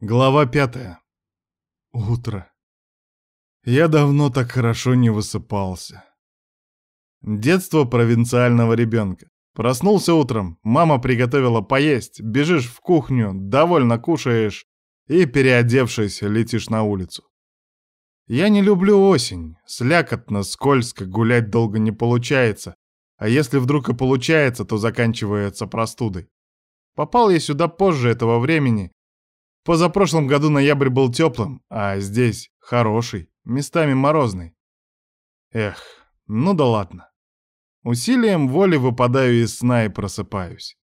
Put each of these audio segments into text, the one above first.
Глава пятая. Утро. Я давно так хорошо не высыпался. Детство провинциального ребенка. Проснулся утром, мама приготовила поесть, бежишь в кухню, довольно кушаешь и, переодевшись, летишь на улицу. Я не люблю осень, слякотно, скользко, гулять долго не получается, а если вдруг и получается, то заканчивается простудой. Попал я сюда позже этого времени, Позапрошлом году ноябрь был теплым, а здесь хороший, местами морозный. Эх, ну да ладно. Усилием воли выпадаю из сна и просыпаюсь.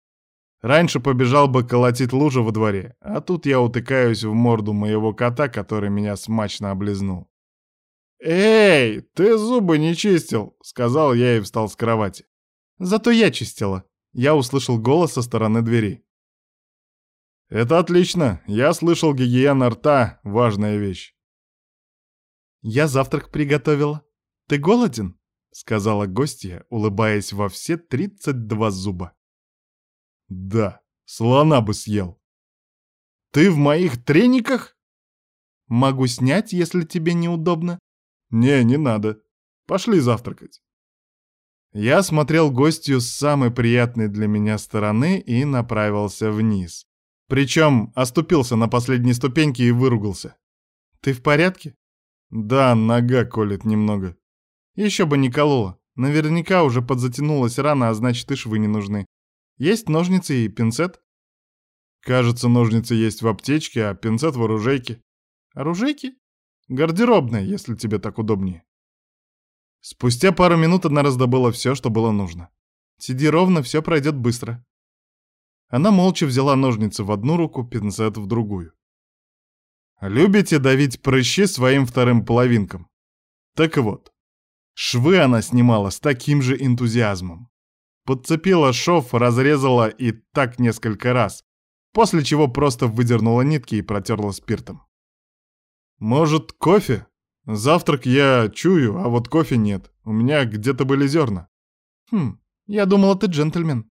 Раньше побежал бы колотить лужу во дворе, а тут я утыкаюсь в морду моего кота, который меня смачно облизнул. «Эй, ты зубы не чистил!» — сказал я и встал с кровати. «Зато я чистила». Я услышал голос со стороны двери. «Это отлично. Я слышал, гигиена рта — важная вещь». «Я завтрак приготовила. Ты голоден?» — сказала гостья, улыбаясь во все тридцать два зуба. «Да, слона бы съел». «Ты в моих трениках?» «Могу снять, если тебе неудобно». «Не, не надо. Пошли завтракать». Я смотрел гостью с самой приятной для меня стороны и направился вниз. Причем оступился на последней ступеньке и выругался. «Ты в порядке?» «Да, нога колет немного». «Еще бы не колола. Наверняка уже подзатянулась рана, а значит и швы не нужны. Есть ножницы и пинцет?» «Кажется, ножницы есть в аптечке, а пинцет в оружейке». «Оружейке?» «Гардеробная, если тебе так удобнее». Спустя пару минут она раздобыла все, что было нужно. «Сиди ровно, все пройдет быстро», она молча взяла ножницы в одну руку, пинцет в другую. Любите давить прыщи своим вторым половинкам? Так вот, швы она снимала с таким же энтузиазмом. Подцепила шов, разрезала и так несколько раз, после чего просто выдернула нитки и протерла спиртом. «Может, кофе? Завтрак я чую, а вот кофе нет. У меня где-то были зерна». «Хм, я думала, ты джентльмен».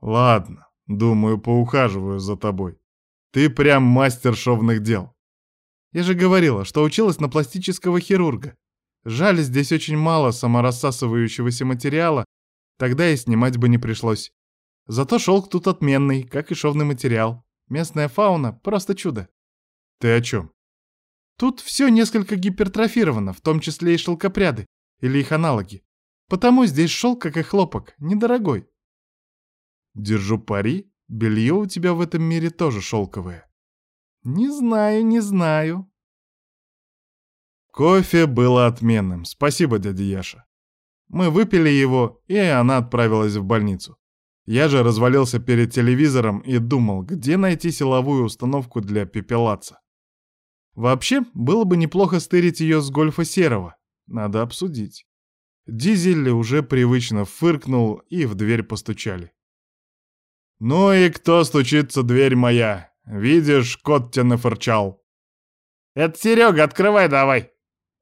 Ладно, думаю, поухаживаю за тобой. Ты прям мастер шовных дел. Я же говорила, что училась на пластического хирурга. Жаль, здесь очень мало саморассасывающегося материала, тогда и снимать бы не пришлось. Зато шелк тут отменный, как и шовный материал. Местная фауна — просто чудо. Ты о чем? Тут все несколько гипертрофировано, в том числе и шелкопряды, или их аналоги. Потому здесь шелк, как и хлопок, недорогой. Держу пари, белье у тебя в этом мире тоже шелковое. Не знаю, не знаю. Кофе было отменным. Спасибо, дядя Яша. Мы выпили его, и она отправилась в больницу. Я же развалился перед телевизором и думал, где найти силовую установку для пепелаца. Вообще, было бы неплохо стырить ее с гольфа серого. Надо обсудить. Дизель уже привычно фыркнул, и в дверь постучали. «Ну и кто стучится, дверь моя? Видишь, кот тебя нафырчал». «Это Серега, открывай давай!»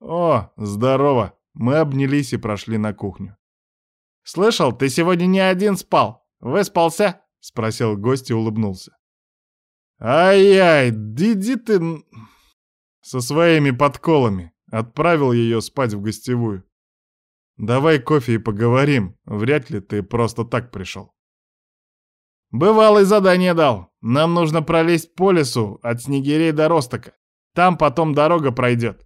«О, здорово!» Мы обнялись и прошли на кухню. «Слышал, ты сегодня не один спал. Выспался?» — спросил гость и улыбнулся. «Ай-яй, иди ты...» Со своими подколами. Отправил ее спать в гостевую. «Давай кофе и поговорим. Вряд ли ты просто так пришел». «Бывалый задание дал. Нам нужно пролезть по лесу от Снегирей до Ростока. Там потом дорога пройдет.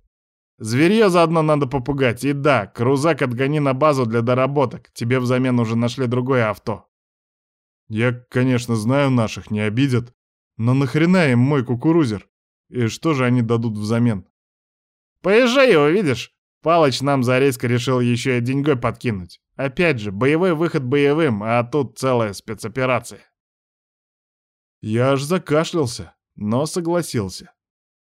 Зверье заодно надо попугать. И да, крузак отгони на базу для доработок. Тебе взамен уже нашли другое авто». «Я, конечно, знаю наших, не обидят. Но нахрена им мой кукурузер? И что же они дадут взамен?» «Поезжай его, видишь? Палыч нам за резко решил еще и деньгой подкинуть. Опять же, боевой выход боевым, а тут целая спецоперация. Я аж закашлялся, но согласился.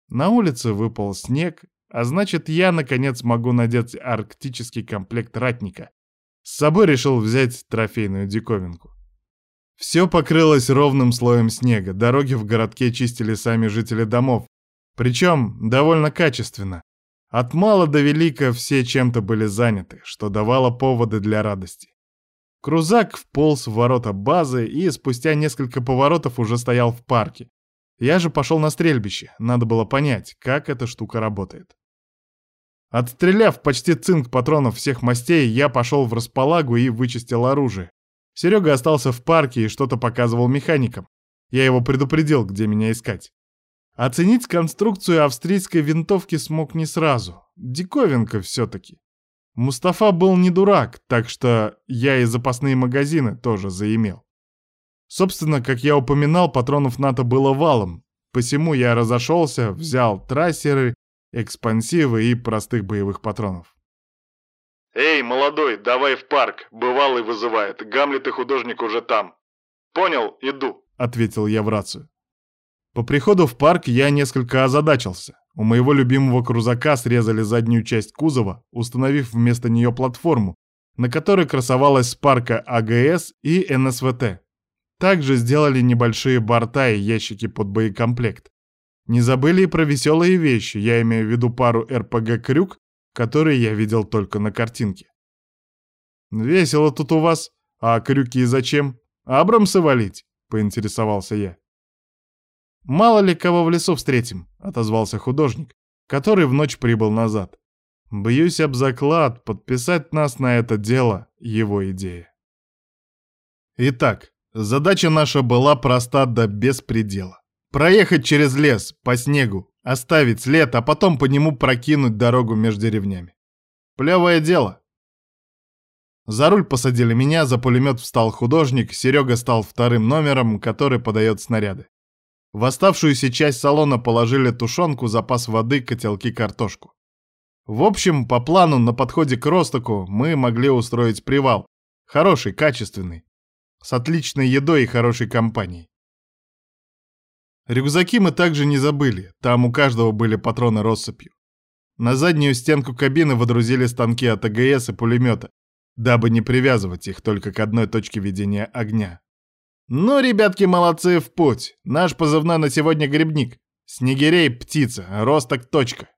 На улице выпал снег, а значит, я, наконец, могу надеть арктический комплект ратника. С собой решил взять трофейную диковинку. Все покрылось ровным слоем снега, дороги в городке чистили сами жители домов, причем довольно качественно. От мала до велика все чем-то были заняты, что давало поводы для радости. Крузак вполз в ворота базы и спустя несколько поворотов уже стоял в парке. Я же пошел на стрельбище, надо было понять, как эта штука работает. Отстреляв почти цинк патронов всех мастей, я пошел в располагу и вычистил оружие. Серега остался в парке и что-то показывал механикам. Я его предупредил, где меня искать. Оценить конструкцию австрийской винтовки смог не сразу. Диковинка все-таки. Мустафа был не дурак, так что я и запасные магазины тоже заимел. Собственно, как я упоминал, патронов НАТО было валом, посему я разошелся, взял трассеры, экспансивы и простых боевых патронов. «Эй, молодой, давай в парк, бывалый вызывает, Гамлет и художник уже там. Понял, иду», — ответил я в рацию. По приходу в парк я несколько озадачился. У моего любимого крузака срезали заднюю часть кузова, установив вместо нее платформу, на которой красовалась спарка АГС и НСВТ. Также сделали небольшие борта и ящики под боекомплект. Не забыли и про веселые вещи, я имею в виду пару РПГ-крюк, которые я видел только на картинке. «Весело тут у вас. А крюки зачем? Абрамсы валить?» — поинтересовался я. «Мало ли кого в лесу встретим», — отозвался художник, который в ночь прибыл назад. «Бьюсь об заклад, подписать нас на это дело — его идея». Итак, задача наша была проста до беспредела. Проехать через лес, по снегу, оставить след, а потом по нему прокинуть дорогу между деревнями. Плевое дело. За руль посадили меня, за пулемет встал художник, Серега стал вторым номером, который подает снаряды. В оставшуюся часть салона положили тушенку, запас воды, котелки, картошку. В общем, по плану на подходе к Ростоку мы могли устроить привал. Хороший, качественный. С отличной едой и хорошей компанией. Рюкзаки мы также не забыли, там у каждого были патроны россыпью. На заднюю стенку кабины водрузили станки от АГС и пулемета, дабы не привязывать их только к одной точке ведения огня. Ну, ребятки, молодцы, в путь. Наш позывной на сегодня грибник. Снегирей, птица, росток, точка.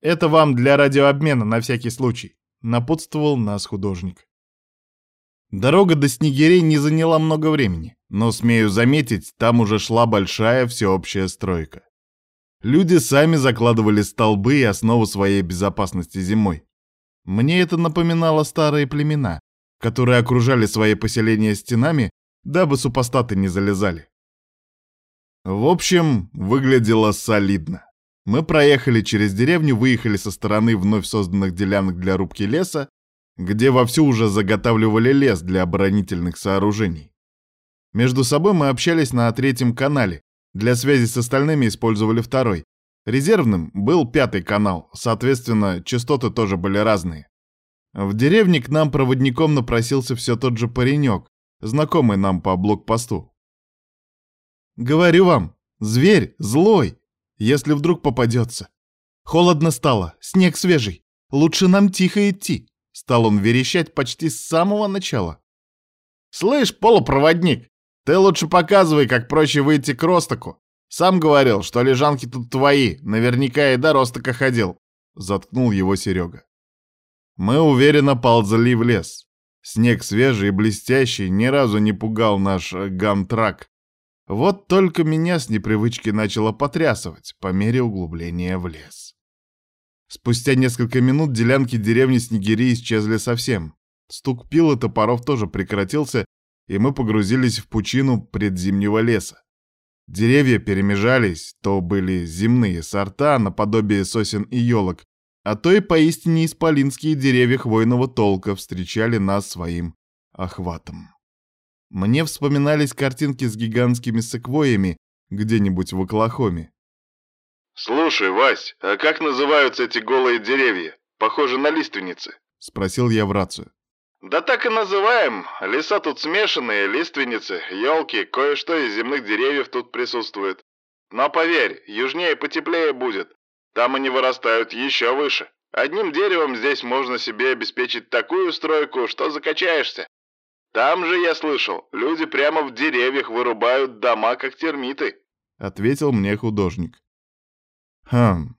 Это вам для радиообмена на всякий случай. Напутствовал нас художник. Дорога до Снегирей не заняла много времени, но, смею заметить, там уже шла большая всеобщая стройка. Люди сами закладывали столбы и основу своей безопасности зимой. Мне это напоминало старые племена, которые окружали свои поселения стенами дабы супостаты не залезали. В общем, выглядело солидно. Мы проехали через деревню, выехали со стороны вновь созданных делянок для рубки леса, где вовсю уже заготавливали лес для оборонительных сооружений. Между собой мы общались на третьем канале, для связи с остальными использовали второй. Резервным был пятый канал, соответственно, частоты тоже были разные. В деревне к нам проводником напросился все тот же паренек, знакомый нам по блокпосту. Говорю вам, зверь злой, если вдруг попадется. Холодно стало, снег свежий. Лучше нам тихо идти. Стал он верещать почти с самого начала. «Слышь, полупроводник, ты лучше показывай, как проще выйти к Ростоку. Сам говорил, что лежанки тут твои, наверняка и до Ростока ходил», — заткнул его Серега. Мы уверенно ползли в лес. Снег свежий и блестящий ни разу не пугал наш э, гамтрак. Вот только меня с непривычки начало потрясывать по мере углубления в лес. Спустя несколько минут делянки деревни Снегири исчезли совсем. Стук пил и топоров тоже прекратился, и мы погрузились в пучину предзимнего леса. Деревья перемежались, то были земные сорта, наподобие сосен и елок, а то и поистине исполинские деревья хвойного толка встречали нас своим охватом. Мне вспоминались картинки с гигантскими секвоями где-нибудь в Оклахоме. «Слушай, Вась, а как называются эти голые деревья? Похоже на лиственницы», — спросил я в рацию. «Да так и называем. Леса тут смешанные, лиственницы, елки, кое-что из земных деревьев тут присутствует. Но поверь, южнее потеплее будет. Там они вырастают еще выше. Одним деревом здесь можно себе обеспечить такую стройку, что закачаешься. Там же, я слышал, люди прямо в деревьях вырубают дома, как термиты. Ответил мне художник. Хм,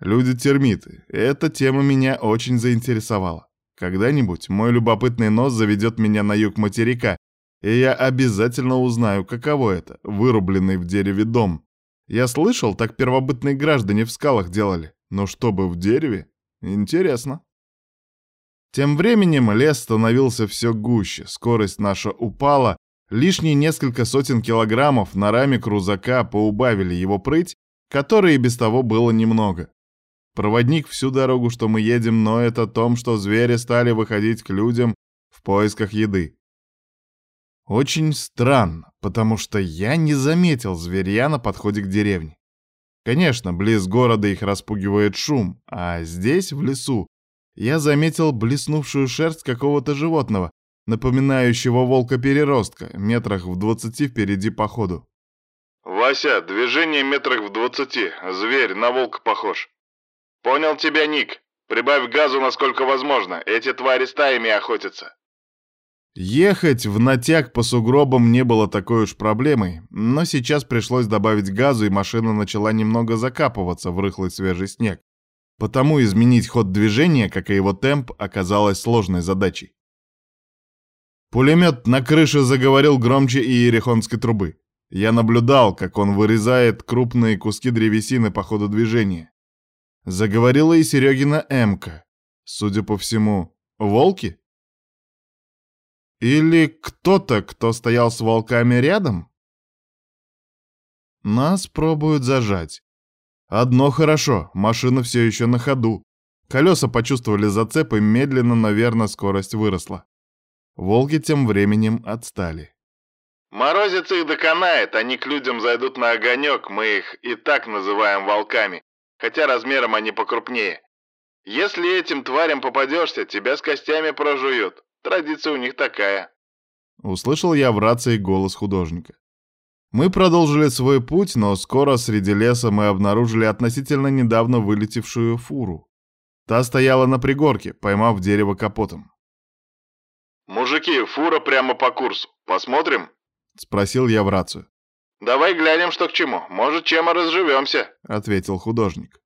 люди-термиты. Эта тема меня очень заинтересовала. Когда-нибудь мой любопытный нос заведет меня на юг материка, и я обязательно узнаю, каково это — вырубленный в дереве дом, Я слышал, так первобытные граждане в скалах делали. Но чтобы в дереве? Интересно. Тем временем лес становился все гуще, скорость наша упала, лишние несколько сотен килограммов на раме крузака поубавили его прыть, которой и без того было немного. Проводник всю дорогу, что мы едем, ноет о том, что звери стали выходить к людям в поисках еды. Очень странно, потому что я не заметил зверья на подходе к деревне. Конечно, близ города их распугивает шум, а здесь, в лесу, я заметил блеснувшую шерсть какого-то животного, напоминающего волка-переростка, метрах в двадцати впереди по ходу. «Вася, движение метрах в двадцати. Зверь, на волка похож». «Понял тебя, Ник. Прибавь газу, насколько возможно. Эти твари стаями охотятся». Ехать в натяг по сугробам не было такой уж проблемой, но сейчас пришлось добавить газу, и машина начала немного закапываться в рыхлый свежий снег. Потому изменить ход движения, как и его темп, оказалось сложной задачей. Пулемет на крыше заговорил громче иерихонской трубы. Я наблюдал, как он вырезает крупные куски древесины по ходу движения. Заговорила и Серегина Эмка. Судя по всему, волки? Или кто-то, кто стоял с волками рядом? Нас пробуют зажать. Одно хорошо, машина все еще на ходу. Колеса почувствовали зацеп и медленно, наверное, скорость выросла. Волки тем временем отстали. «Морозец их доконает, они к людям зайдут на огонек, мы их и так называем волками, хотя размером они покрупнее. Если этим тварям попадешься, тебя с костями прожуют. Традиция у них такая. Услышал я в рации голос художника. Мы продолжили свой путь, но скоро среди леса мы обнаружили относительно недавно вылетевшую фуру. Та стояла на пригорке, поймав дерево капотом. «Мужики, фура прямо по курсу. Посмотрим?» — спросил я в рацию. «Давай глянем, что к чему. Может, чем и разживемся», — ответил художник.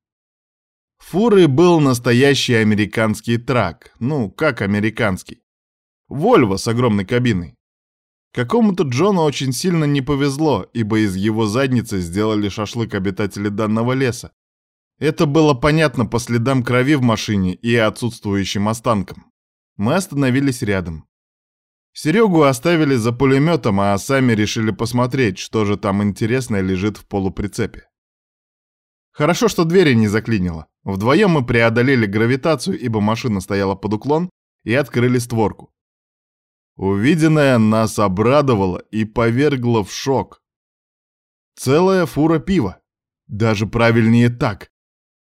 Фуры был настоящий американский трак. Ну, как американский. Вольво с огромной кабиной. Какому-то Джону очень сильно не повезло, ибо из его задницы сделали шашлык обитатели данного леса. Это было понятно по следам крови в машине и отсутствующим останкам. Мы остановились рядом. Серегу оставили за пулеметом, а сами решили посмотреть, что же там интересное лежит в полуприцепе. Хорошо, что двери не заклинило. Вдвоем мы преодолели гравитацию, ибо машина стояла под уклон, и открыли створку. Увиденное нас обрадовало и повергло в шок. Целая фура пива. Даже правильнее так.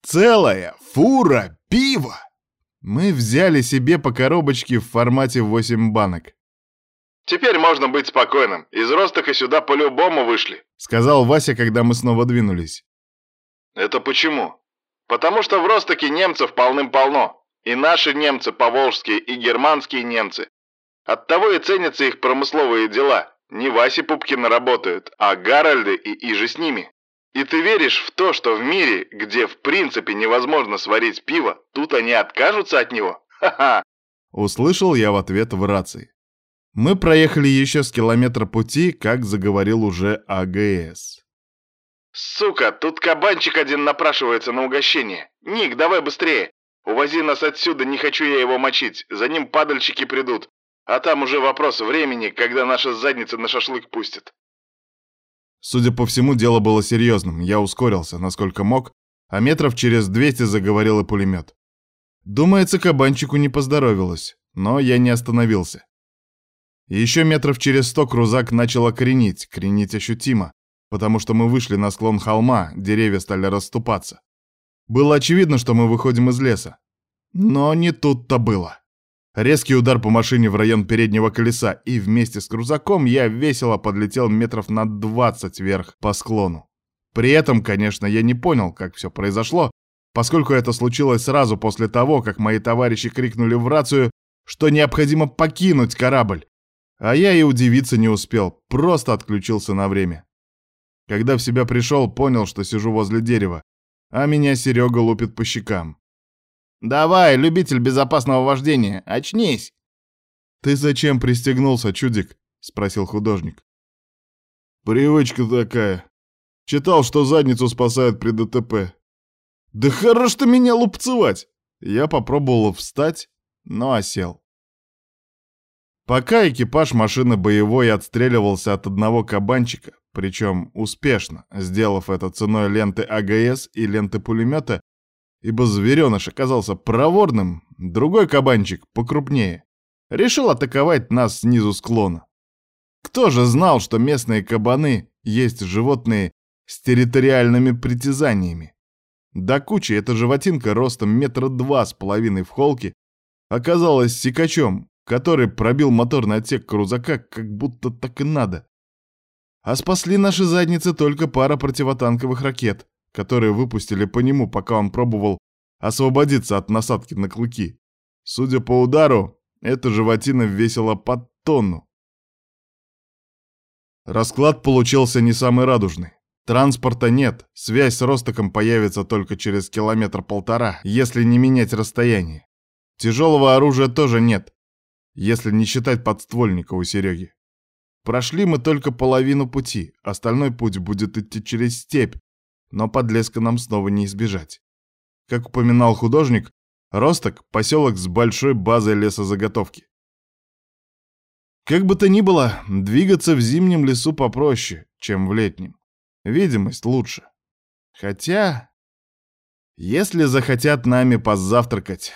Целая фура пива! Мы взяли себе по коробочке в формате 8 банок. «Теперь можно быть спокойным. Из Ростока сюда по-любому вышли», — сказал Вася, когда мы снова двинулись. «Это почему?» «Потому что в Ростоке немцев полным-полно. И наши немцы поволжские, и германские немцы. Оттого и ценятся их промысловые дела. Не Васи Пупкина работают, а Гарольды и иже с ними. И ты веришь в то, что в мире, где в принципе невозможно сварить пиво, тут они откажутся от него? Ха-ха!» Услышал я в ответ в рации. Мы проехали еще с километра пути, как заговорил уже АГС. «Сука, тут кабанчик один напрашивается на угощение. Ник, давай быстрее. Увози нас отсюда, не хочу я его мочить. За ним падальщики придут. А там уже вопрос времени, когда наша задница на шашлык пустят. Судя по всему, дело было серьезным. Я ускорился, насколько мог, а метров через 200 заговорил и пулемет. Думается, кабанчику не поздоровилось, но я не остановился. Еще метров через сто крузак начал кренить, кренить ощутимо, потому что мы вышли на склон холма, деревья стали расступаться. Было очевидно, что мы выходим из леса. Но не тут-то было. Резкий удар по машине в район переднего колеса, и вместе с крузаком я весело подлетел метров на 20 вверх по склону. При этом, конечно, я не понял, как все произошло, поскольку это случилось сразу после того, как мои товарищи крикнули в рацию, что необходимо покинуть корабль. А я и удивиться не успел, просто отключился на время. Когда в себя пришел, понял, что сижу возле дерева, а меня Серега лупит по щекам. «Давай, любитель безопасного вождения, очнись!» «Ты зачем пристегнулся, чудик?» — спросил художник. «Привычка такая. Читал, что задницу спасают при ДТП. Да хорош ты меня лупцевать! Я попробовал встать, но осел. Пока экипаж машины боевой отстреливался от одного кабанчика, причем успешно, сделав это ценой ленты АГС и ленты пулемета, ибо звереныш оказался проворным, другой кабанчик, покрупнее, решил атаковать нас снизу склона. Кто же знал, что местные кабаны есть животные с территориальными притязаниями? До кучи эта животинка ростом метра два с половиной в холке оказалась сикачом, который пробил моторный отсек крузака, как будто так и надо. А спасли наши задницы только пара противотанковых ракет, которые выпустили по нему, пока он пробовал освободиться от насадки на клыки. Судя по удару, эта животина весила под тонну. Расклад получился не самый радужный. Транспорта нет, связь с Ростоком появится только через километр-полтора, если не менять расстояние. Тяжелого оружия тоже нет, если не считать подствольника у Сереги. Прошли мы только половину пути, остальной путь будет идти через степь, но подлеска нам снова не избежать. Как упоминал художник, Росток — поселок с большой базой лесозаготовки. Как бы то ни было, двигаться в зимнем лесу попроще, чем в летнем. Видимость лучше. Хотя, если захотят нами позавтракать,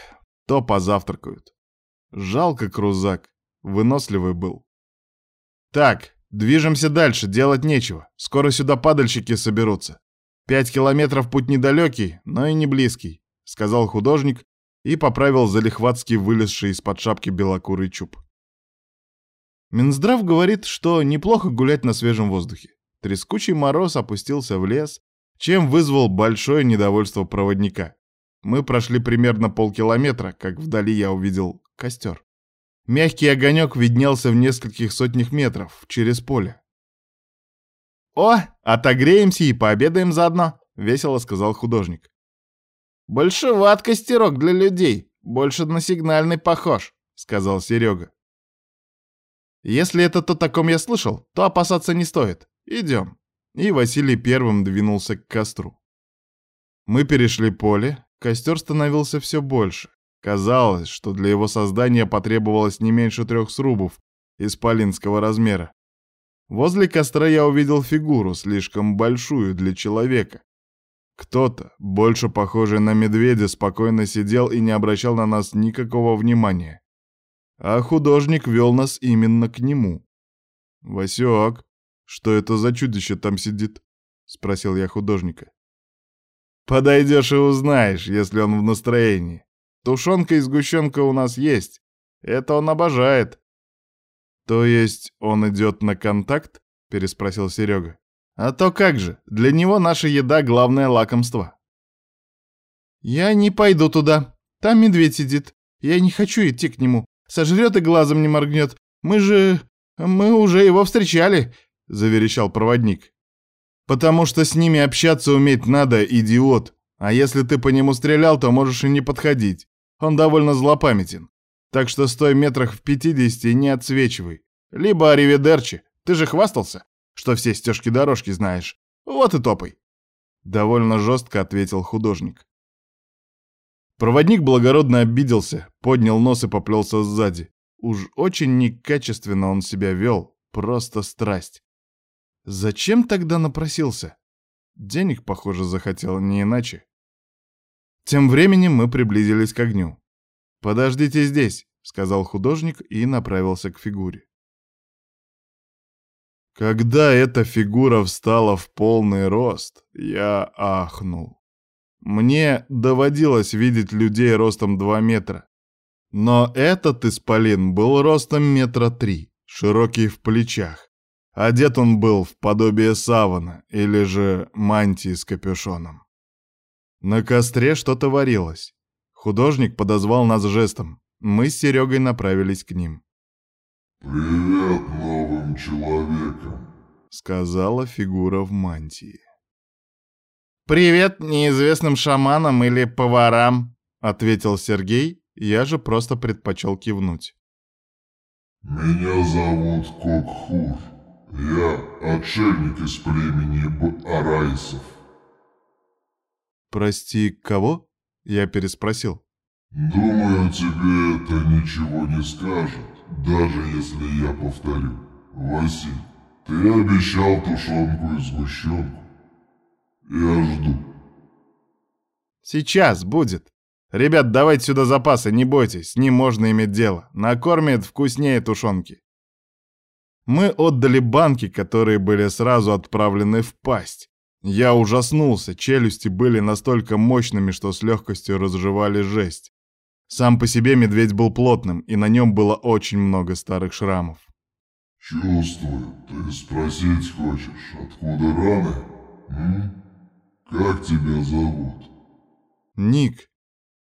то позавтракают. Жалко крузак, выносливый был. Так, движемся дальше, делать нечего. Скоро сюда падальщики соберутся. Пять километров путь недалекий, но и не близкий, сказал художник и поправил залихватски вылезший из-под шапки белокурый чуб. Минздрав говорит, что неплохо гулять на свежем воздухе. Трескучий мороз опустился в лес, чем вызвал большое недовольство проводника. Мы прошли примерно полкилометра, как вдали я увидел костер. Мягкий огонек виднелся в нескольких сотнях метров, через поле. «О, отогреемся и пообедаем заодно», — весело сказал художник. «Большеват костерок для людей, больше на сигнальный похож», — сказал Серега. Если это то, о ком я слышал, то опасаться не стоит. Идем. И Василий первым двинулся к костру. Мы перешли поле, костер становился все больше. Казалось, что для его создания потребовалось не меньше трех срубов исполинского размера. Возле костра я увидел фигуру, слишком большую для человека. Кто-то, больше похожий на медведя, спокойно сидел и не обращал на нас никакого внимания. А художник вел нас именно к нему. «Васек, что это за чудище там сидит?» — спросил я художника. «Подойдешь и узнаешь, если он в настроении. Тушенка и сгущенка у нас есть. Это он обожает». «То есть он идет на контакт?» — переспросил Серега. «А то как же, для него наша еда — главное лакомство». «Я не пойду туда. Там медведь сидит. Я не хочу идти к нему. Сожрет и глазом не моргнет. Мы же... мы уже его встречали», — заверещал проводник. «Потому что с ними общаться уметь надо, идиот. А если ты по нему стрелял, то можешь и не подходить. Он довольно злопамятен. Так что стой метрах в пятидесяти и не отсвечивай. Либо аривидерчи. Ты же хвастался, что все стежки-дорожки знаешь. Вот и топай». Довольно жестко ответил художник. Проводник благородно обиделся, поднял нос и поплелся сзади. Уж очень некачественно он себя вел, просто страсть. Зачем тогда напросился? Денег, похоже, захотел, не иначе. Тем временем мы приблизились к огню. «Подождите здесь», — сказал художник и направился к фигуре. Когда эта фигура встала в полный рост, я ахнул. Мне доводилось видеть людей ростом 2 метра. Но этот исполин был ростом метра три, широкий в плечах. Одет он был в подобие савана или же мантии с капюшоном. На костре что-то варилось. Художник подозвал нас жестом. Мы с Серегой направились к ним. «Привет новым человекам», — сказала фигура в мантии. «Привет неизвестным шаманам или поварам», — ответил Сергей, я же просто предпочел кивнуть. «Меня зовут Кокхур. Я отшельник из племени Б-Арайсов. «Прости, кого?» — я переспросил. Думаю, тебе это ничего не скажет, даже если я повторю. Василь, ты обещал тушенку и сгущенку. Я жду. Сейчас будет. Ребят, давайте сюда запасы, не бойтесь, с ним можно иметь дело. Накормит вкуснее тушенки. Мы отдали банки, которые были сразу отправлены в пасть. Я ужаснулся, челюсти были настолько мощными, что с легкостью разжевали жесть. Сам по себе медведь был плотным, и на нем было очень много старых шрамов. Чувствую, ты спросить хочешь, откуда раны? М? Как тебя зовут? Ник.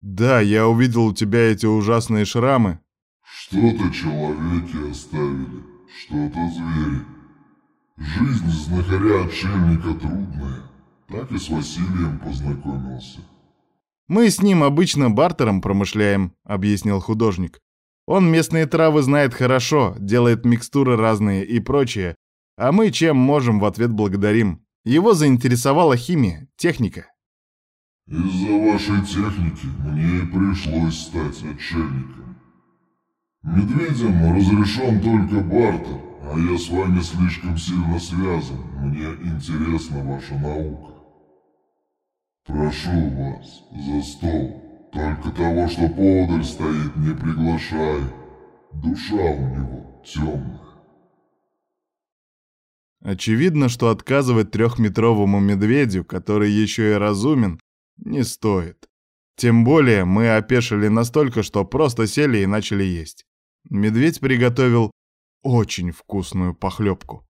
Да, я увидел у тебя эти ужасные шрамы. Что-то человеки оставили, что-то звери. Жизнь знахаря-отшельника трудная. Так и с Василием познакомился. Мы с ним обычно бартером промышляем, объяснил художник. Он местные травы знает хорошо, делает микстуры разные и прочее, а мы чем можем в ответ благодарим. Его заинтересовала химия, техника. Из-за вашей техники мне и пришлось стать отшельником. Медведям разрешен только бартер, а я с вами слишком сильно связан. Мне интересна ваша наука. Прошу вас, за стол. Только того, что подаль стоит, не приглашай. Душа у него темная. Очевидно, что отказывать трехметровому медведю, который еще и разумен, не стоит. Тем более мы опешили настолько, что просто сели и начали есть. Медведь приготовил очень вкусную похлебку.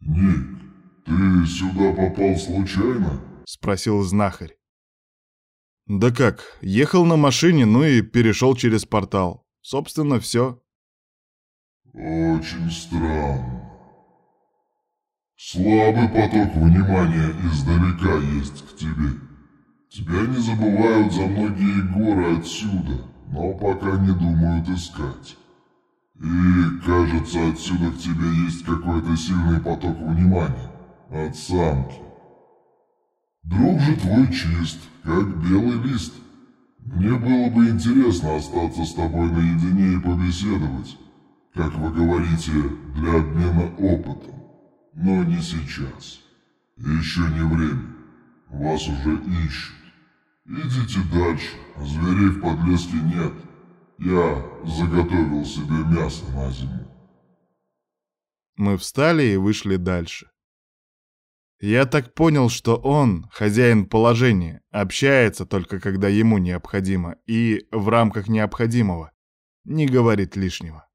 «Ник, ты сюда попал случайно?» — спросил знахарь. «Да как, ехал на машине, ну и перешел через портал. Собственно, все». «Очень странно. Слабый поток внимания издалека есть к тебе. Тебя не забывают за многие горы отсюда, но пока не думают искать. И, кажется, отсюда к тебе есть какой-то сильный поток внимания. От самки. Друг же твой чист, как белый лист. Мне было бы интересно остаться с тобой наедине и побеседовать, как вы говорите, для обмена опытом. Но не сейчас. Еще не время. Вас уже ищут. Идите дальше. Зверей в подлеске нет. Я заготовил себе мясо на зиму. Мы встали и вышли дальше. Я так понял, что он, хозяин положения, общается только когда ему необходимо и в рамках необходимого, не говорит лишнего.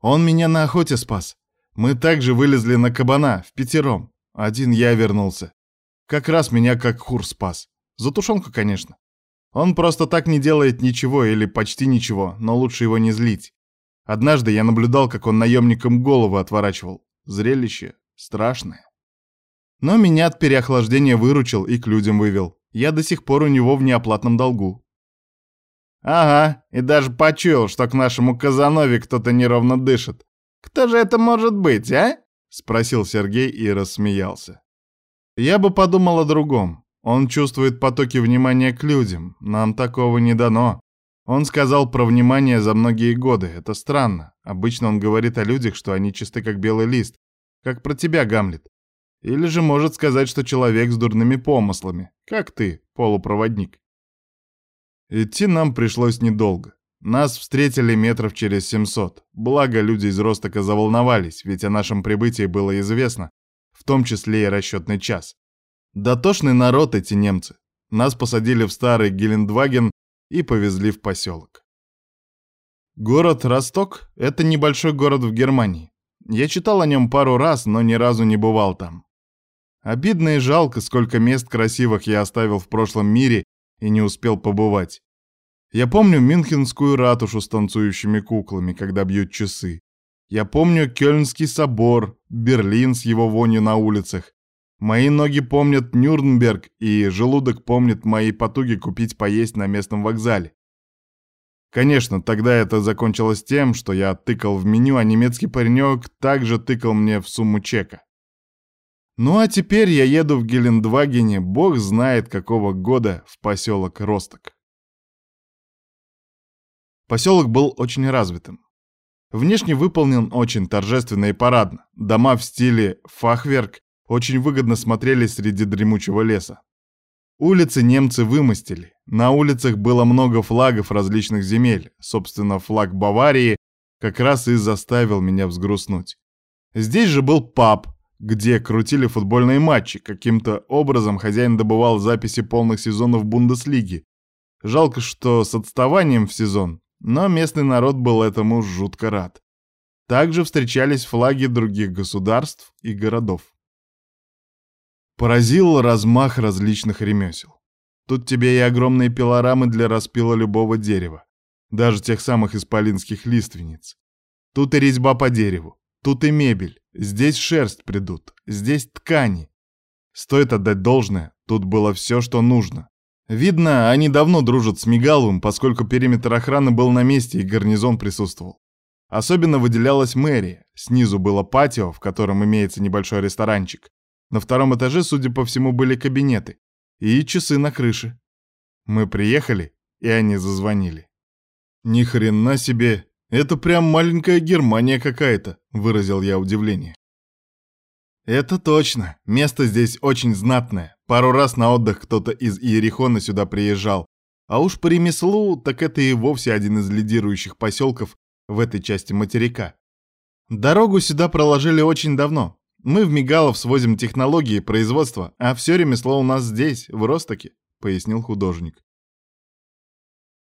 Он меня на охоте спас. Мы также вылезли на кабана, в пятером. Один я вернулся. Как раз меня как хур спас. За тушенку, конечно. Он просто так не делает ничего или почти ничего, но лучше его не злить. Однажды я наблюдал, как он наемникам голову отворачивал. Зрелище страшное. Но меня от переохлаждения выручил и к людям вывел. Я до сих пор у него в неоплатном долгу. Ага, и даже почуял, что к нашему Казанове кто-то неровно дышит. Кто же это может быть, а? Спросил Сергей и рассмеялся. Я бы подумал о другом. Он чувствует потоки внимания к людям. Нам такого не дано. Он сказал про внимание за многие годы. Это странно. Обычно он говорит о людях, что они чисты как белый лист, как про тебя, Гамлет. Или же может сказать, что человек с дурными помыслами, как ты, полупроводник. Идти нам пришлось недолго. Нас встретили метров через 700. Благо, люди из Ростока заволновались, ведь о нашем прибытии было известно, в том числе и расчетный час. Дотошный народ эти немцы. Нас посадили в старый Гелендваген и повезли в поселок. Город Росток — это небольшой город в Германии. Я читал о нем пару раз, но ни разу не бывал там. Обидно и жалко, сколько мест красивых я оставил в прошлом мире и не успел побывать. Я помню Мюнхенскую ратушу с танцующими куклами, когда бьют часы. Я помню Кёльнский собор, Берлин с его вонью на улицах. Мои ноги помнят Нюрнберг, и желудок помнит мои потуги купить поесть на местном вокзале. Конечно, тогда это закончилось тем, что я тыкал в меню, а немецкий паренек также тыкал мне в сумму чека. Ну а теперь я еду в Гелендвагене, бог знает какого года, в поселок Росток. Поселок был очень развитым. Внешне выполнен очень торжественно и парадно. Дома в стиле фахверк очень выгодно смотрелись среди дремучего леса. Улицы немцы вымостили. На улицах было много флагов различных земель. Собственно, флаг Баварии как раз и заставил меня взгрустнуть. Здесь же был паб, где крутили футбольные матчи. Каким-то образом хозяин добывал записи полных сезонов Бундеслиги. Жалко, что с отставанием в сезон, но местный народ был этому жутко рад. Также встречались флаги других государств и городов. Поразил размах различных ремесел. Тут тебе и огромные пилорамы для распила любого дерева, даже тех самых исполинских лиственниц. Тут и резьба по дереву, тут и мебель, здесь шерсть придут, здесь ткани. Стоит отдать должное, тут было все, что нужно. Видно, они давно дружат с Мигаловым, поскольку периметр охраны был на месте и гарнизон присутствовал. Особенно выделялась мэрия. Снизу было патио, в котором имеется небольшой ресторанчик. На втором этаже, судя по всему, были кабинеты. И часы на крыше. Мы приехали, и они зазвонили. Ни хрена себе, это прям маленькая Германия какая-то, выразил я удивление. Это точно, место здесь очень знатное. Пару раз на отдых кто-то из Иерихона сюда приезжал. А уж по ремеслу, так это и вовсе один из лидирующих поселков в этой части материка. Дорогу сюда проложили очень давно, мы в Мигалов свозим технологии производства, а все ремесло у нас здесь, в Ростоке», — пояснил художник.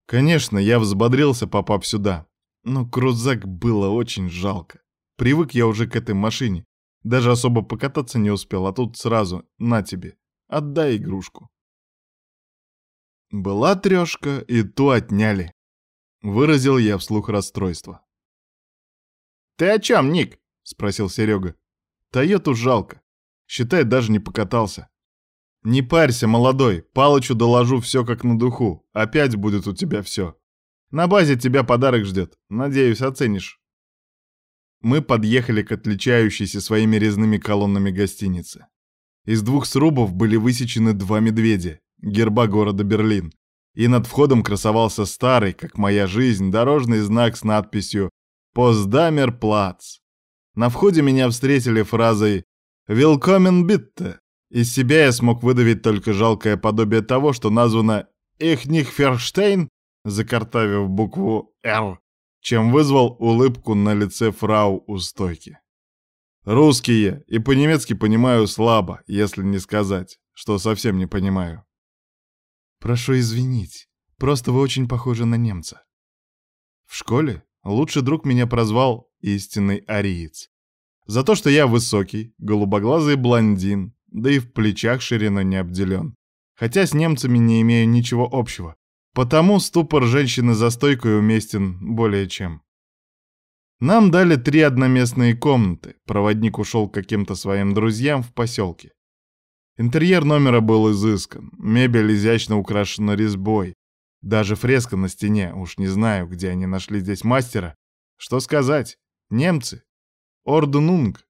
Конечно, я взбодрился, попав сюда. Но крузак было очень жалко. Привык я уже к этой машине. Даже особо покататься не успел, а тут сразу «на тебе, отдай игрушку». Была трешка, и ту отняли. Выразил я вслух расстройство. «Ты о чем, Ник?» — спросил Серега. Тойоту жалко. Считай, даже не покатался. Не парься, молодой, Палычу доложу все как на духу. Опять будет у тебя все. На базе тебя подарок ждет. Надеюсь, оценишь. Мы подъехали к отличающейся своими резными колоннами гостинице. Из двух срубов были высечены два медведя, герба города Берлин. И над входом красовался старый, как моя жизнь, дорожный знак с надписью «Постдамер Плац». На входе меня встретили фразой «Willkommen bitte». Из себя я смог выдавить только жалкое подобие того, что названо «Эхнихферштейн», закартавив букву «Р», чем вызвал улыбку на лице фрау у стойки. Русский я, и по-немецки понимаю слабо, если не сказать, что совсем не понимаю. Прошу извинить, просто вы очень похожи на немца. В школе лучший друг меня прозвал истинный ариец. За то, что я высокий, голубоглазый блондин, да и в плечах шириной не обделен. Хотя с немцами не имею ничего общего. Потому ступор женщины за стойкой уместен более чем. Нам дали три одноместные комнаты. Проводник ушел к каким-то своим друзьям в поселке. Интерьер номера был изыскан, мебель изящно украшена резьбой. Даже фреска на стене, уж не знаю, где они нашли здесь мастера. Что сказать, Немцы. Орденунг.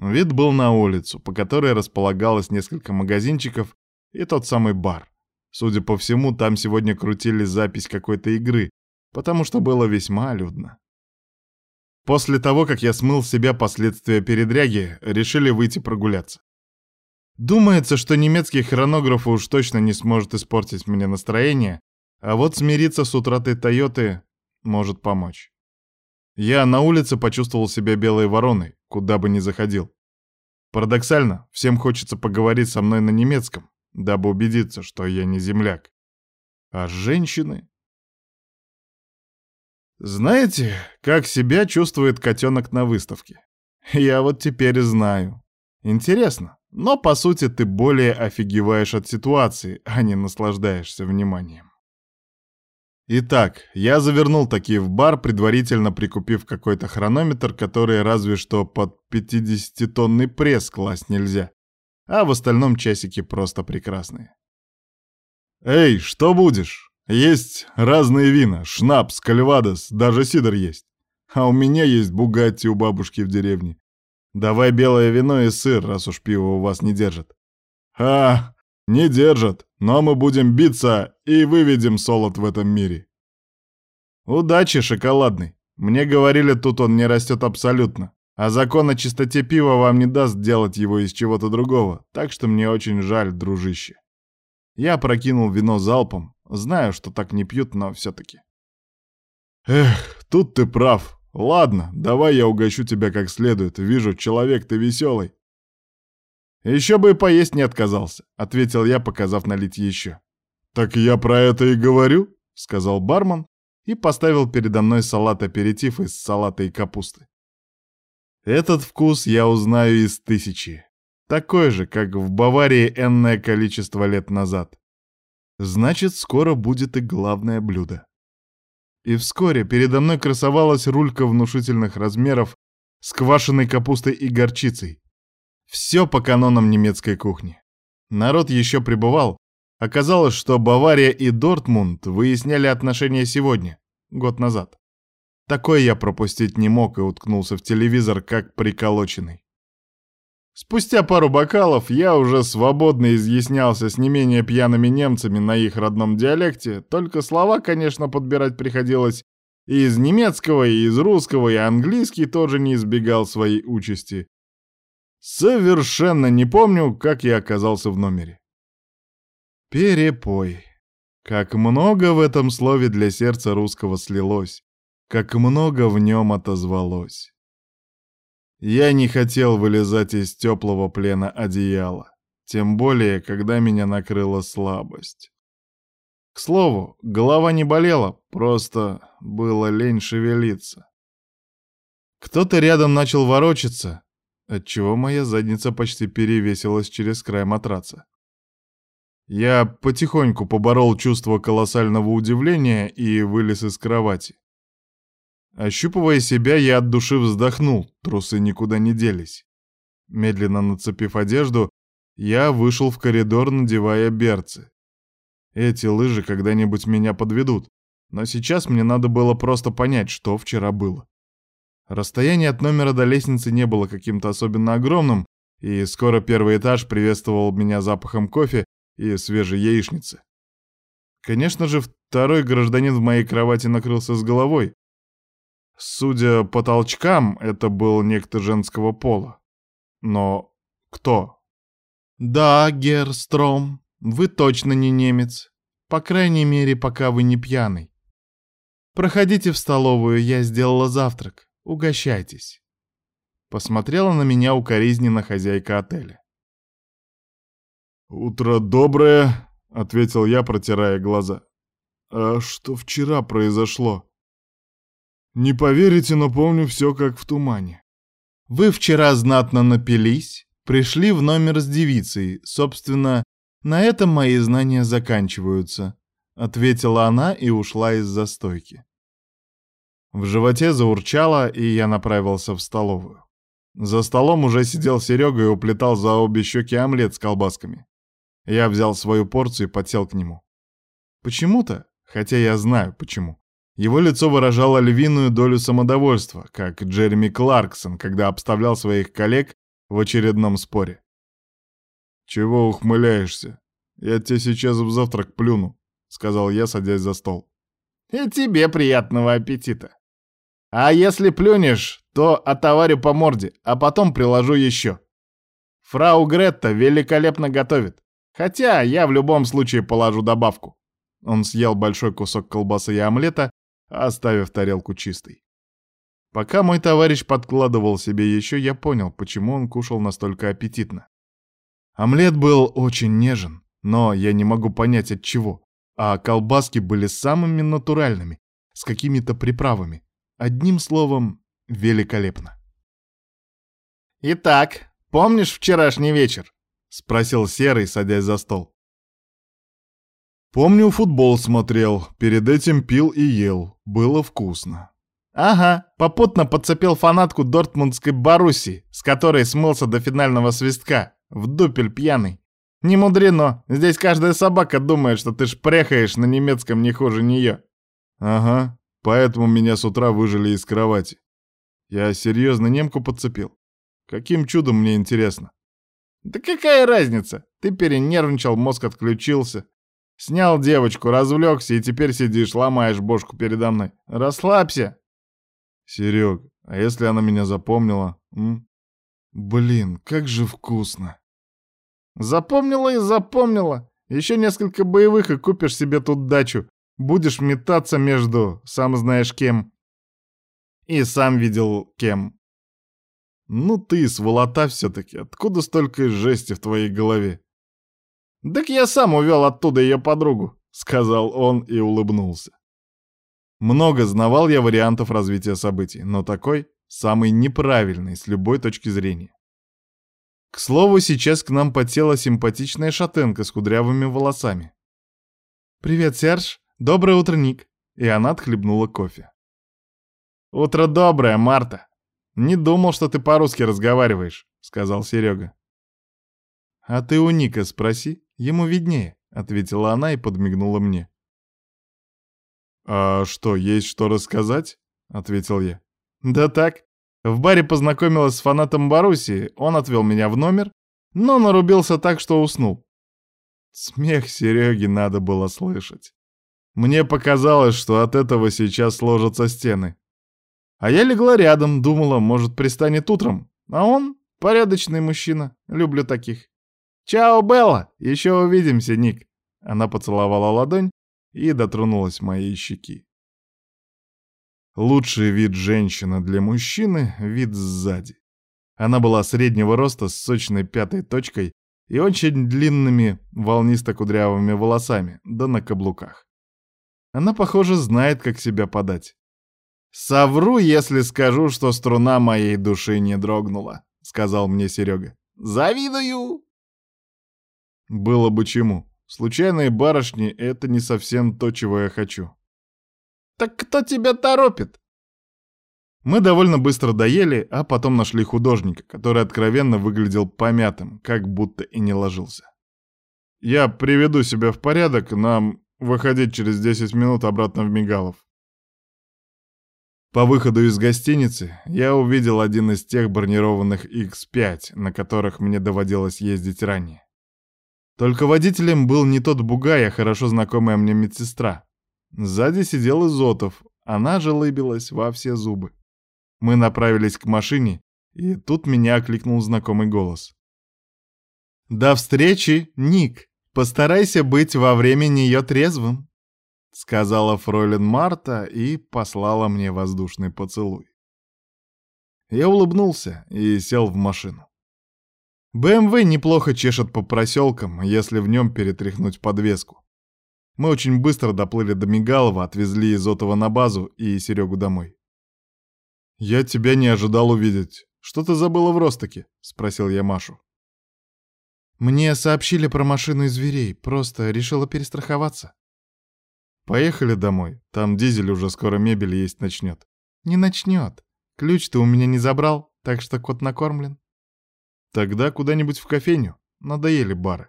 Вид был на улицу, по которой располагалось несколько магазинчиков и тот самый бар. Судя по всему, там сегодня крутили запись какой-то игры, потому что было весьма людно. После того, как я смыл с себя последствия передряги, решили выйти прогуляться. Думается, что немецкий хронограф уж точно не сможет испортить мне настроение, а вот смириться с утратой Тойоты может помочь. Я на улице почувствовал себя белой вороной, куда бы ни заходил. Парадоксально, всем хочется поговорить со мной на немецком, дабы убедиться, что я не земляк. А женщины... Знаете, как себя чувствует котенок на выставке? Я вот теперь знаю. Интересно, но по сути ты более офигеваешь от ситуации, а не наслаждаешься вниманием. Итак, я завернул такие в бар, предварительно прикупив какой-то хронометр, который разве что под 50-тонный пресс класть нельзя. А в остальном часики просто прекрасные. «Эй, что будешь?» Есть разные вина, шнапс, кальвадос, даже сидр есть. А у меня есть бугатти у бабушки в деревне. Давай белое вино и сыр, раз уж пиво у вас не держит. А, не держат, но мы будем биться и выведем солод в этом мире. Удачи, шоколадный. Мне говорили, тут он не растет абсолютно. А закон о чистоте пива вам не даст делать его из чего-то другого, так что мне очень жаль, дружище. Я прокинул вино залпом. Знаю, что так не пьют, но все-таки. Эх, тут ты прав. Ладно, давай я угощу тебя как следует. Вижу, человек ты веселый. Еще бы и поесть не отказался, ответил я, показав налить еще. Так я про это и говорю, сказал бармен и поставил передо мной салат-аперитив из салата и капусты. Этот вкус я узнаю из тысячи. Такой же, как в Баварии энное количество лет назад. Значит, скоро будет и главное блюдо. И вскоре передо мной красовалась рулька внушительных размеров с квашеной капустой и горчицей. Все по канонам немецкой кухни. Народ еще пребывал. Оказалось, что Бавария и Дортмунд выясняли отношения сегодня, год назад. Такое я пропустить не мог и уткнулся в телевизор, как приколоченный. Спустя пару бокалов я уже свободно изъяснялся с не менее пьяными немцами на их родном диалекте, только слова, конечно, подбирать приходилось и из немецкого, и из русского, и английский тоже не избегал своей участи. Совершенно не помню, как я оказался в номере. Перепой. Как много в этом слове для сердца русского слилось, как много в нем отозвалось. Я не хотел вылезать из теплого плена одеяла, тем более, когда меня накрыла слабость. К слову, голова не болела, просто было лень шевелиться. Кто-то рядом начал ворочаться, отчего моя задница почти перевесилась через край матраца. Я потихоньку поборол чувство колоссального удивления и вылез из кровати. Ощупывая себя, я от души вздохнул, трусы никуда не делись. Медленно нацепив одежду, я вышел в коридор, надевая берцы. Эти лыжи когда-нибудь меня подведут, но сейчас мне надо было просто понять, что вчера было. Расстояние от номера до лестницы не было каким-то особенно огромным, и скоро первый этаж приветствовал меня запахом кофе и свежей яичницы. Конечно же, второй гражданин в моей кровати накрылся с головой, Судя по толчкам, это был некто женского пола. Но кто? «Да, Герстром, вы точно не немец. По крайней мере, пока вы не пьяный. Проходите в столовую, я сделала завтрак. Угощайтесь». Посмотрела на меня укоризненно хозяйка отеля. «Утро доброе», — ответил я, протирая глаза. «А что вчера произошло?» Не поверите, но помню все как в тумане. Вы вчера знатно напились, пришли в номер с девицей. Собственно, на этом мои знания заканчиваются, ответила она и ушла из застойки. В животе заурчало, и я направился в столовую. За столом уже сидел Серега и уплетал за обе щеки омлет с колбасками. Я взял свою порцию и подсел к нему. Почему-то, хотя я знаю почему, его лицо выражало львиную долю самодовольства, как Джереми Кларксон, когда обставлял своих коллег в очередном споре. «Чего ухмыляешься? Я тебе сейчас в завтрак плюну», — сказал я, садясь за стол. «И тебе приятного аппетита. А если плюнешь, то отоварю по морде, а потом приложу еще. Фрау Гретта великолепно готовит, хотя я в любом случае положу добавку». Он съел большой кусок колбасы и омлета, оставив тарелку чистой. Пока мой товарищ подкладывал себе еще, я понял, почему он кушал настолько аппетитно. Омлет был очень нежен, но я не могу понять от чего. А колбаски были самыми натуральными, с какими-то приправами. Одним словом, великолепно. «Итак, помнишь вчерашний вечер?» — спросил Серый, садясь за стол. Помню, футбол смотрел, перед этим пил и ел. Было вкусно. Ага, попутно подцепил фанатку дортмундской Баруси, с которой смылся до финального свистка, в дупель пьяный. Не мудрено. Здесь каждая собака думает, что ты шпрехаешь на немецком не хуже нее. Ага, поэтому меня с утра выжили из кровати. Я серьезно немку подцепил. Каким чудом мне интересно? Да какая разница? Ты перенервничал, мозг отключился. Снял девочку, развлекся и теперь сидишь, ломаешь бошку передо мной. Расслабься. Серег, а если она меня запомнила? М? Блин, как же вкусно. Запомнила и запомнила. Еще несколько боевых и купишь себе тут дачу. Будешь метаться между сам знаешь кем. И сам видел кем. Ну ты, сволота все-таки, откуда столько жести в твоей голове? «Так я сам увел оттуда ее подругу», — сказал он и улыбнулся. Много знавал я вариантов развития событий, но такой самый неправильный с любой точки зрения. К слову, сейчас к нам потела симпатичная шатенка с кудрявыми волосами. «Привет, Серж. Доброе утро, Ник». И она отхлебнула кофе. «Утро доброе, Марта. Не думал, что ты по-русски разговариваешь», — сказал Серега. «А ты у Ника спроси, ему виднее», — ответила она и подмигнула мне. «А что, есть что рассказать?» — ответил я. «Да так. В баре познакомилась с фанатом Боруссии, он отвел меня в номер, но нарубился так, что уснул. Смех Сереги надо было слышать. Мне показалось, что от этого сейчас сложатся стены. А я легла рядом, думала, может, пристанет утром. А он порядочный мужчина, люблю таких. «Чао, Белла! Еще увидимся, Ник!» Она поцеловала ладонь и дотронулась моей щеки. Лучший вид женщины для мужчины — вид сзади. Она была среднего роста с сочной пятой точкой и очень длинными волнисто-кудрявыми волосами, да на каблуках. Она, похоже, знает, как себя подать. «Совру, если скажу, что струна моей души не дрогнула», — сказал мне Серега. «Завидую!» Было бы чему. Случайные барышни — это не совсем то, чего я хочу. «Так кто тебя торопит?» Мы довольно быстро доели, а потом нашли художника, который откровенно выглядел помятым, как будто и не ложился. «Я приведу себя в порядок, нам выходить через 10 минут обратно в Мигалов». По выходу из гостиницы я увидел один из тех бронированных X5, на которых мне доводилось ездить ранее. Только водителем был не тот бугай, а хорошо знакомая мне медсестра. Сзади сидел Изотов, она же лыбилась во все зубы. Мы направились к машине, и тут меня окликнул знакомый голос. «До встречи, Ник! Постарайся быть во время нее трезвым!» Сказала фройлен Марта и послала мне воздушный поцелуй. Я улыбнулся и сел в машину. БМВ неплохо чешет по проселкам, если в нем перетряхнуть подвеску. Мы очень быстро доплыли до Мигалова, отвезли Изотова на базу и Серегу домой. «Я тебя не ожидал увидеть. Что ты забыла в Ростоке?» — спросил я Машу. «Мне сообщили про машину и зверей, просто решила перестраховаться». «Поехали домой, там дизель уже скоро мебель есть начнет». «Не начнет. Ключ ты у меня не забрал, так что кот накормлен». Тогда куда-нибудь в кофейню. Надоели бары.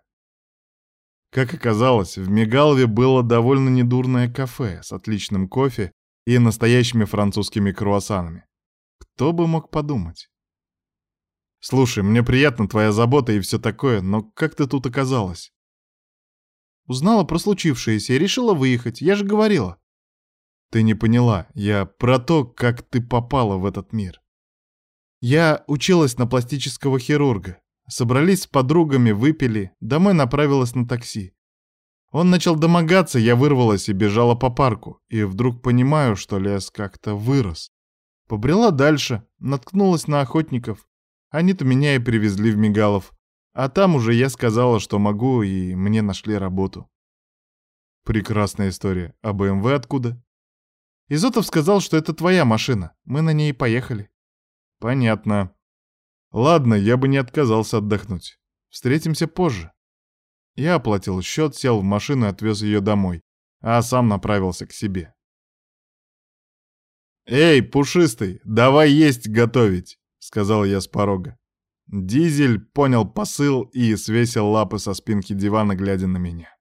Как оказалось, в Мигалове было довольно недурное кафе с отличным кофе и настоящими французскими круассанами. Кто бы мог подумать? Слушай, мне приятна твоя забота и все такое, но как ты тут оказалась? Узнала про случившееся и решила выехать, я же говорила. Ты не поняла, я про то, как ты попала в этот мир. Я училась на пластического хирурга. Собрались с подругами, выпили, домой направилась на такси. Он начал домогаться, я вырвалась и бежала по парку, и вдруг понимаю, что лес как-то вырос. Побрела дальше, наткнулась на охотников. Они-то меня и привезли в Мигалов. А там уже я сказала, что могу, и мне нашли работу. Прекрасная история. А БМВ откуда? Изотов сказал, что это твоя машина. Мы на ней поехали. Понятно. Ладно, я бы не отказался отдохнуть. Встретимся позже. Я оплатил счет, сел в машину и отвез ее домой, а сам направился к себе. «Эй, пушистый, давай есть готовить!» — сказал я с порога. Дизель понял посыл и свесил лапы со спинки дивана, глядя на меня.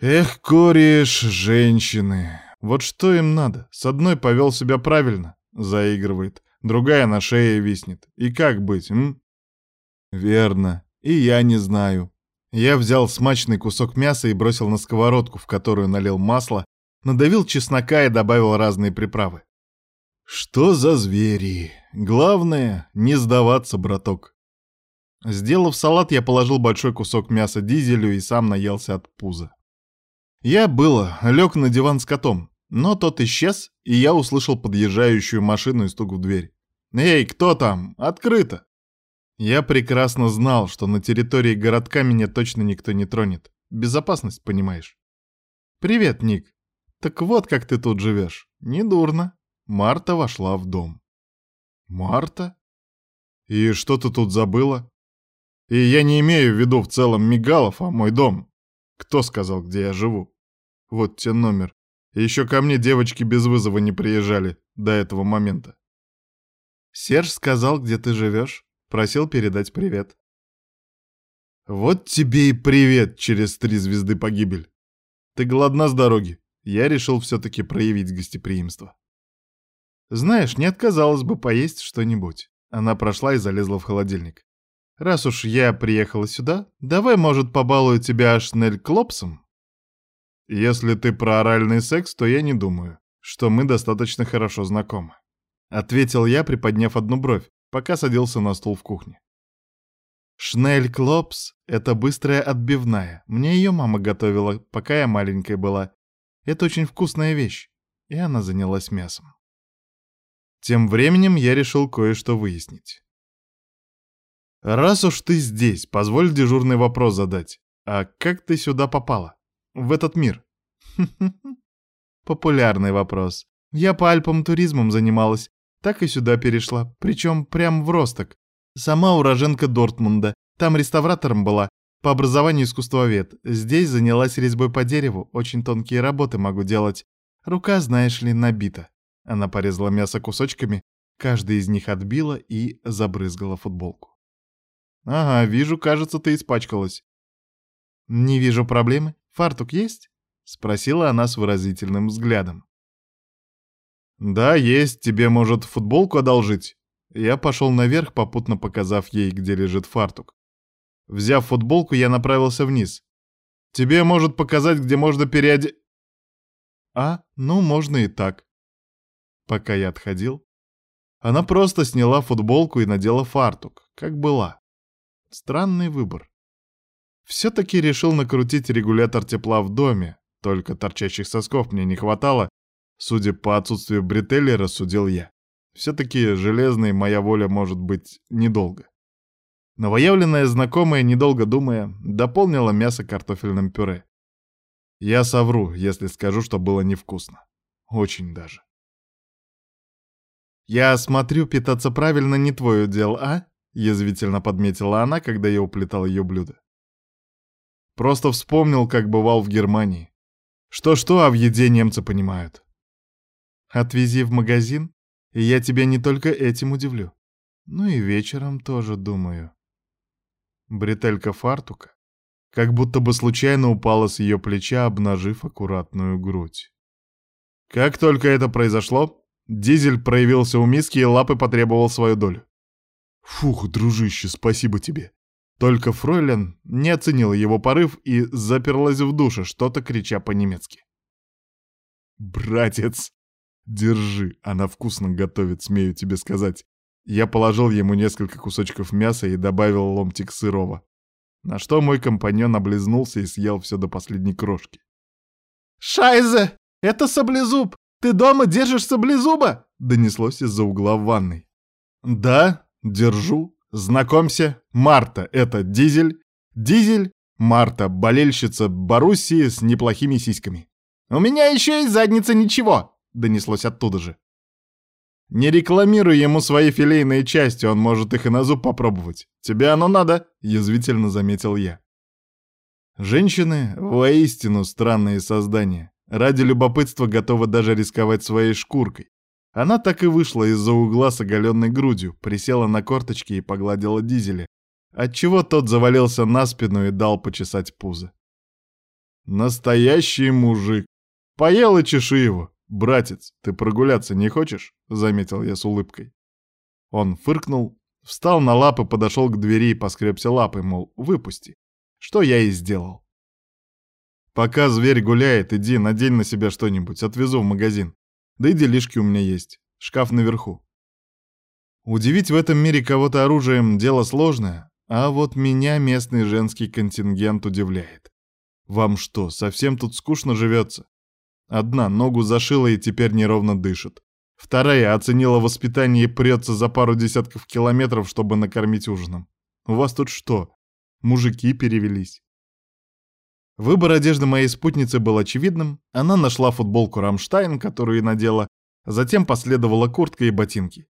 Эх, кореш, женщины. Вот что им надо? С одной повел себя правильно, заигрывает, другая на шее виснет. И как быть, м? Верно. И я не знаю. Я взял смачный кусок мяса и бросил на сковородку, в которую налил масло, надавил чеснока и добавил разные приправы. Что за звери? Главное, не сдаваться, браток. Сделав салат, я положил большой кусок мяса дизелю и сам наелся от пуза. Я было лег на диван с котом, но тот исчез, и я услышал подъезжающую машину и стук в дверь. «Эй, кто там? Открыто!» Я прекрасно знал, что на территории городка меня точно никто не тронет. Безопасность, понимаешь? «Привет, Ник. Так вот, как ты тут живешь. Недурно». Марта вошла в дом. «Марта? И что ты тут забыла? И я не имею в виду в целом Мигалов, а мой дом. Кто сказал, где я живу?» Вот тебе номер. Еще ко мне девочки без вызова не приезжали до этого момента. Серж сказал, где ты живешь. Просил передать привет. Вот тебе и привет через три звезды погибель. Ты голодна с дороги. Я решил все-таки проявить гостеприимство. Знаешь, не отказалась бы поесть что-нибудь. Она прошла и залезла в холодильник. Раз уж я приехала сюда, давай, может, побалую тебя Шнель Клопсом? Если ты про оральный секс, то я не думаю, что мы достаточно хорошо знакомы. Ответил я, приподняв одну бровь, пока садился на стул в кухне. Шнель Клопс — это быстрая отбивная. Мне ее мама готовила, пока я маленькой была. Это очень вкусная вещь. И она занялась мясом. Тем временем я решил кое-что выяснить. Раз уж ты здесь, позволь дежурный вопрос задать. А как ты сюда попала? в этот мир? Популярный вопрос. Я по Альпам туризмом занималась, так и сюда перешла, причем прям в Росток. Сама уроженка Дортмунда, там реставратором была, по образованию искусствовед. Здесь занялась резьбой по дереву, очень тонкие работы могу делать. Рука, знаешь ли, набита. Она порезала мясо кусочками, каждый из них отбила и забрызгала футболку. «Ага, вижу, кажется, ты испачкалась». «Не вижу проблемы. Фартук есть?» — спросила она с выразительным взглядом. «Да, есть. Тебе, может, футболку одолжить?» Я пошел наверх, попутно показав ей, где лежит фартук. Взяв футболку, я направился вниз. «Тебе, может, показать, где можно переоде...» «А, ну, можно и так». Пока я отходил, она просто сняла футболку и надела фартук, как была. Странный выбор. Все-таки решил накрутить регулятор тепла в доме, только торчащих сосков мне не хватало, судя по отсутствию бретелей, рассудил я. Все-таки железной моя воля может быть недолго. Новоявленная знакомая, недолго думая, дополнила мясо картофельным пюре. Я совру, если скажу, что было невкусно. Очень даже. «Я смотрю, питаться правильно не твое дело, а?» — язвительно подметила она, когда я уплетал ее блюдо. Просто вспомнил, как бывал в Германии. Что-что, а в еде немцы понимают. Отвези в магазин, и я тебя не только этим удивлю. Ну и вечером тоже, думаю. Бретелька фартука как будто бы случайно упала с ее плеча, обнажив аккуратную грудь. Как только это произошло, Дизель проявился у миски и лапы потребовал свою долю. «Фух, дружище, спасибо тебе. Только Фройлен не оценила его порыв и заперлась в душе, что-то крича по-немецки. «Братец, держи, она вкусно готовит, смею тебе сказать». Я положил ему несколько кусочков мяса и добавил ломтик сырого. На что мой компаньон облизнулся и съел все до последней крошки. «Шайзе! Это саблезуб! Ты дома держишь саблезуба?» Донеслось из-за угла в ванной. «Да, держу», Знакомься, Марта — это Дизель. Дизель — Марта, болельщица Боруссии с неплохими сиськами. «У меня еще есть задница ничего!» — донеслось оттуда же. «Не рекламируй ему свои филейные части, он может их и на зуб попробовать. Тебе оно надо», — язвительно заметил я. Женщины — воистину странные создания. Ради любопытства готовы даже рисковать своей шкуркой. Она так и вышла из-за угла с оголенной грудью, присела на корточки и погладила дизеля, отчего тот завалился на спину и дал почесать пузо. «Настоящий мужик! Поел и чеши его! Братец, ты прогуляться не хочешь?» — заметил я с улыбкой. Он фыркнул, встал на лапы, подошел к двери и поскребся лапой, мол, выпусти. Что я и сделал. «Пока зверь гуляет, иди, надень на себя что-нибудь, отвезу в магазин. Да и делишки у меня есть. Шкаф наверху. Удивить в этом мире кого-то оружием — дело сложное, а вот меня местный женский контингент удивляет. Вам что, совсем тут скучно живется? Одна ногу зашила и теперь неровно дышит. Вторая оценила воспитание и прется за пару десятков километров, чтобы накормить ужином. У вас тут что, мужики перевелись? Выбор одежды моей спутницы был очевидным. Она нашла футболку «Рамштайн», которую надела, затем последовала куртка и ботинки.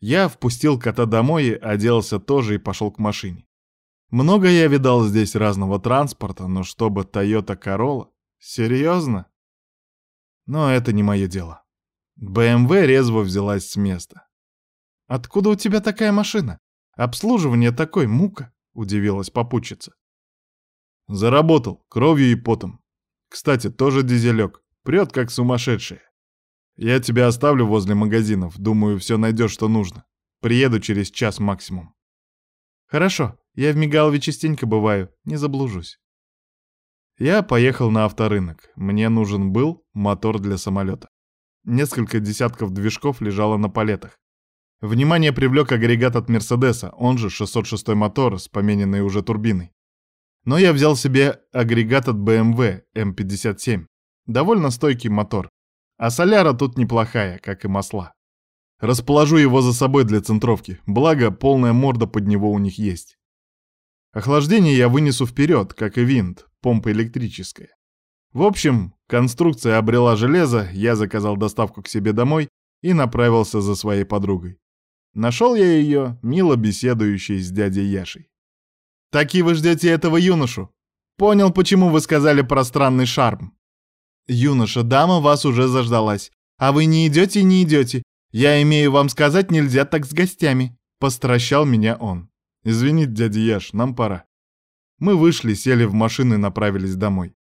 Я впустил кота домой, оделся тоже и пошел к машине. Много я видал здесь разного транспорта, но чтобы Toyota Corolla? Серьезно? Но это не мое дело. БМВ резво взялась с места. «Откуда у тебя такая машина? Обслуживание такой мука», — удивилась попутчица. Заработал, кровью и потом. Кстати, тоже дизелек. Прет, как сумасшедший. Я тебя оставлю возле магазинов. Думаю, все найдешь, что нужно. Приеду через час максимум. Хорошо, я в Мигалове частенько бываю, не заблужусь. Я поехал на авторынок. Мне нужен был мотор для самолета. Несколько десятков движков лежало на палетах. Внимание привлек агрегат от Мерседеса, он же 606 мотор с помененной уже турбиной. Но я взял себе агрегат от BMW M57. Довольно стойкий мотор. А соляра тут неплохая, как и масла. Расположу его за собой для центровки, благо полная морда под него у них есть. Охлаждение я вынесу вперед, как и винт, помпа электрическая. В общем, конструкция обрела железо, я заказал доставку к себе домой и направился за своей подругой. Нашел я ее, мило беседующей с дядей Яшей. Таки вы ждете этого юношу. Понял, почему вы сказали про странный шарм. Юноша, дама вас уже заждалась. А вы не идете не идете. Я имею вам сказать, нельзя так с гостями. Постращал меня он. Извините, дядя Яш, нам пора. Мы вышли, сели в машину и направились домой.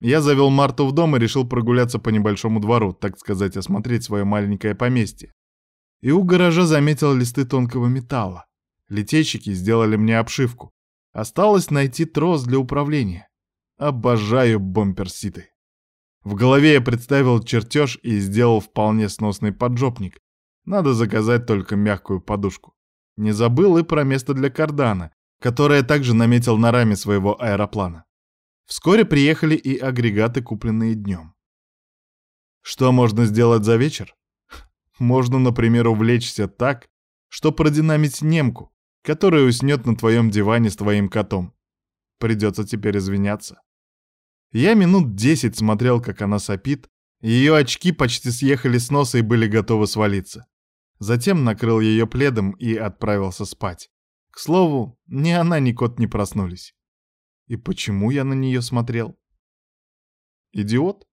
Я завел Марту в дом и решил прогуляться по небольшому двору, так сказать, осмотреть свое маленькое поместье. И у гаража заметил листы тонкого металла. Литейщики сделали мне обшивку. Осталось найти трос для управления. Обожаю бомперситы. В голове я представил чертеж и сделал вполне сносный поджопник. Надо заказать только мягкую подушку. Не забыл и про место для кардана, которое также наметил на раме своего аэроплана. Вскоре приехали и агрегаты, купленные днем. Что можно сделать за вечер? Можно, например, увлечься так, что продинамить немку, который уснет на твоем диване с твоим котом. Придется теперь извиняться. Я минут десять смотрел, как она сопит, ее очки почти съехали с носа и были готовы свалиться. Затем накрыл ее пледом и отправился спать. К слову, ни она, ни кот не проснулись. И почему я на нее смотрел? Идиот?